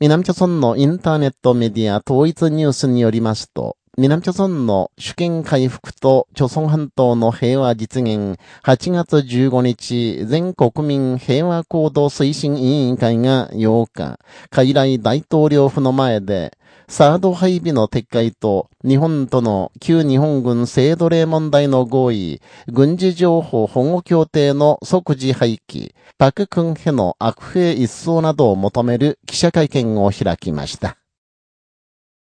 南朝村のインターネットメディア統一ニュースによりますと、南朝村の主権回復と朝村半島の平和実現8月15日全国民平和行動推進委員会が8日、海来大統領府の前で、サード配備の撤回と日本との旧日本軍制奴隷問題の合意、軍事情報保護協定の即時廃棄、パククンヘの悪兵一掃などを求める記者会見を開きました。